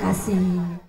kasih.